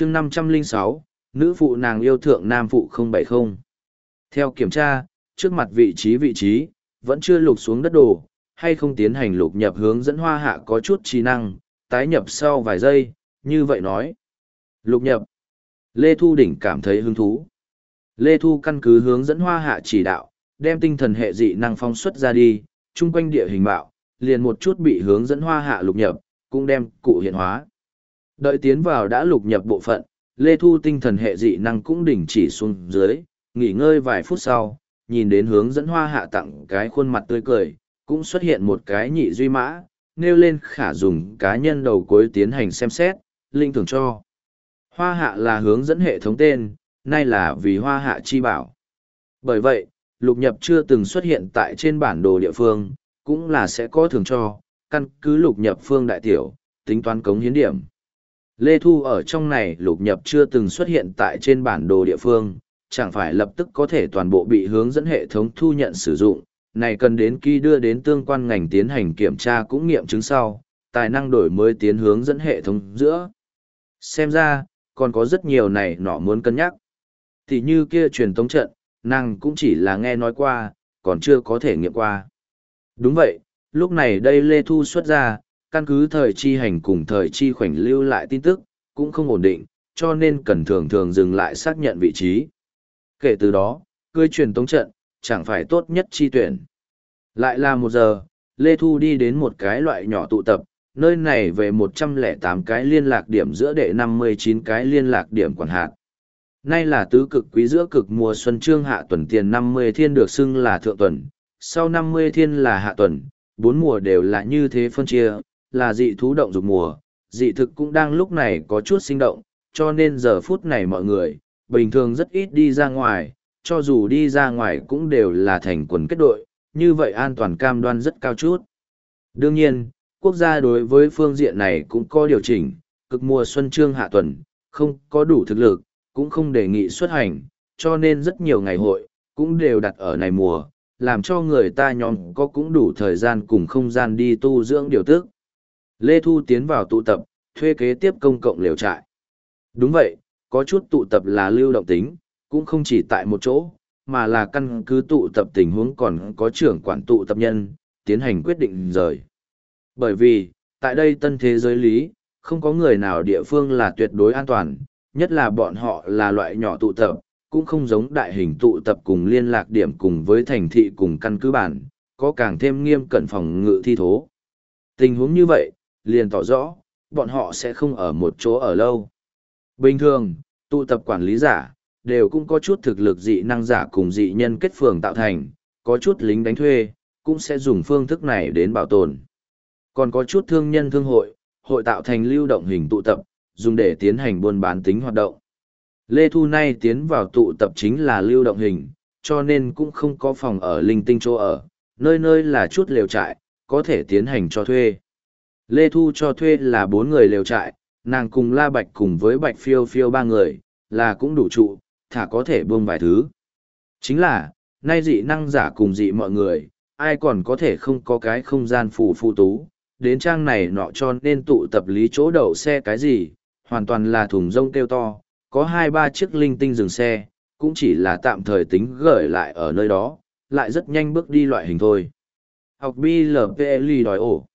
chương năm trăm linh sáu, nữ phụ nàng yêu thượng nam phụ không bảy không. Theo kiểm tra, trước mặt vị trí vị trí, vẫn chưa lục xuống đất đồ, hay không tiến hành lục nhập hướng dẫn hoa hạ có chút trí năng, tái nhập sau vài giây, như vậy nói. Lục nhập. Lê thu đỉnh cảm thấy hứng thú. Lê thu căn cứ hướng dẫn hoa hạ chỉ đạo, đem tinh thần hệ dị năng phong xuất ra đi, chung quanh địa hình bạo, liền một chút bị hướng dẫn hoa hạ lục nhập, cũng đem cụ hiện hóa đợi tiến vào đã lục nhập bộ phận Lê Thu tinh thần hệ dị năng cũng đình chỉ xuống dưới, nghỉ ngơi vài phút sau, nhìn đến hướng dẫn hoa hạ tặng cái khuôn mặt tươi cười, cũng xuất hiện một cái nhị duy mã, nêu lên khả dùng cá nhân đầu cuối tiến hành xem xét, linh thường cho. Hoa hạ là hướng dẫn hệ thống tên, nay là vì hoa hạ chi bảo. Bởi vậy, lục nhập chưa từng xuất hiện tại trên bản đồ địa phương, cũng là sẽ có thường cho, căn cứ lục nhập phương đại tiểu, tính toán cống hiến điểm. Lê Thu ở trong này lục nhập chưa từng xuất hiện tại trên bản đồ địa phương, chẳng phải lập tức có thể toàn bộ bị hướng dẫn hệ thống thu nhận sử dụng, này cần đến khi đưa đến tương quan ngành tiến hành kiểm tra cũng nghiệm chứng sau, tài năng đổi mới tiến hướng dẫn hệ thống giữa. Xem ra, còn có rất nhiều này nọ muốn cân nhắc. Thì như kia truyền tống trận, nàng cũng chỉ là nghe nói qua, còn chưa có thể nghiệm qua. Đúng vậy, lúc này đây Lê Thu xuất ra, căn cứ thời chi hành cùng thời chi khoảnh lưu lại tin tức, cũng không ổn định, cho nên cần thường thường dừng lại xác nhận vị trí. Kể từ đó, cưới truyền tống trận, chẳng phải tốt nhất chi tuyển. Lại là một giờ, Lê Thu đi đến một cái loại nhỏ tụ tập, nơi này về 108 cái liên lạc điểm giữa đệ 59 cái liên lạc điểm quản hạt. Nay là tứ cực quý giữa cực mùa xuân trương hạ tuần tiền 50 thiên được xưng là thượng tuần, sau 50 thiên là hạ tuần, bốn mùa đều là như thế phân chia, là dị thú động dục mùa, dị thực cũng đang lúc này có chút sinh động, cho nên giờ phút này mọi người, bình thường rất ít đi ra ngoài, cho dù đi ra ngoài cũng đều là thành quần kết đội, như vậy an toàn cam đoan rất cao chút. Đương nhiên, quốc gia đối với phương diện này cũng có điều chỉnh, cực mùa xuân trương hạ tuần, không có đủ thực lực, cũng không đề nghị xuất hành, cho nên rất nhiều ngày hội, cũng đều đặt ở này mùa, làm cho người ta nhóm có cũng đủ thời gian cùng không gian đi tu dưỡng điều tức. Lê Thu tiến vào tụ tập, thuê kế tiếp công cộng liều trại. Đúng vậy, có chút tụ tập là lưu động tính, cũng không chỉ tại một chỗ, mà là căn cứ tụ tập tình huống còn có trưởng quản tụ tập nhân, tiến hành quyết định rời. Bởi vì, tại đây tân thế giới lý, không có người nào địa phương là tuyệt đối an toàn, nhất là bọn họ là loại nhỏ tụ tập, cũng không giống đại hình tụ tập cùng liên lạc điểm cùng với thành thị cùng căn cứ bản, có càng thêm nghiêm cẩn phòng ngự thi thố. Tình huống như vậy, liền tỏ rõ, bọn họ sẽ không ở một chỗ ở lâu. Bình thường, tụ tập quản lý giả, đều cũng có chút thực lực dị năng giả cùng dị nhân kết phường tạo thành, có chút lính đánh thuê, cũng sẽ dùng phương thức này đến bảo tồn. Còn có chút thương nhân thương hội, hội tạo thành lưu động hình tụ tập, dùng để tiến hành buôn bán tính hoạt động. Lê Thu nay tiến vào tụ tập chính là lưu động hình, cho nên cũng không có phòng ở linh tinh chỗ ở, nơi nơi là chút lều trại, có thể tiến hành cho thuê. Lê Thu cho thuê là bốn người lều trại, nàng cùng La Bạch cùng với Bạch Phiêu Phiêu ba người, là cũng đủ trụ, thả có thể buông vài thứ. Chính là, nay dị năng giả cùng dị mọi người, ai còn có thể không có cái không gian phù phụ tú, đến trang này nọ cho nên tụ tập lý chỗ đậu xe cái gì, hoàn toàn là thùng rông kêu to, có hai ba chiếc linh tinh dừng xe, cũng chỉ là tạm thời tính gửi lại ở nơi đó, lại rất nhanh bước đi loại hình thôi. Học BLPLI đòi ổ.